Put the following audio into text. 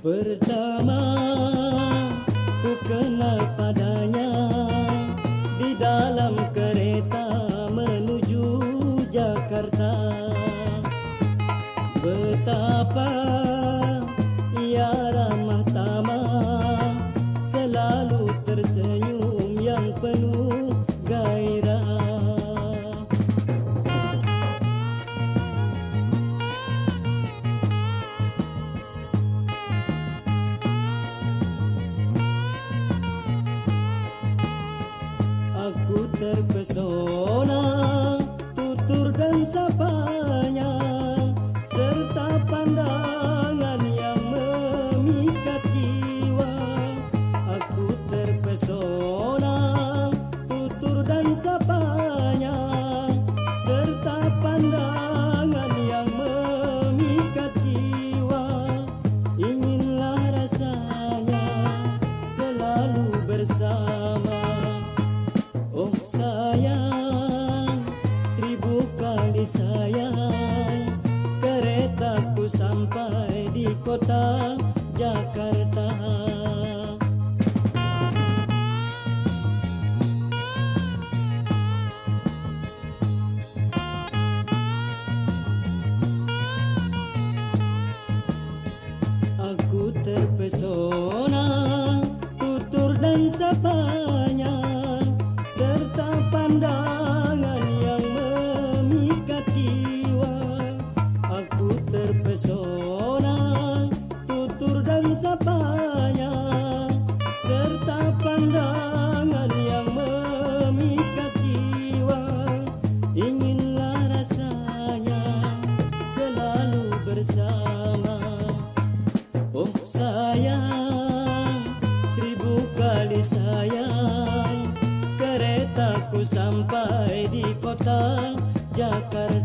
Pertama ku kenal padanya Di dalam kereta menuju Jakarta. Betapa ia ramah tamah Selalu tersenyum yang penuh Aku terpesona tutur dan sapanya serta pandangan yang memikat jiwa. Aku terpesona tutur dan sapanya serta pandangan yang memikat jiwa. Inginlah rasanya selalu bersama. Sayang, seribu kali sayang. Keretaku sampai di kota Jakarta. Aku terpesona tutur dan sapanya pandangan yang memikat jiwa. Aku terpesona tutur dan sapanya serta pandangan yang memikat jiwa. Inginlah rasanya selalu bersama. Oh sayang, seribu kali sayang Keretaku sampai di kota Jakarta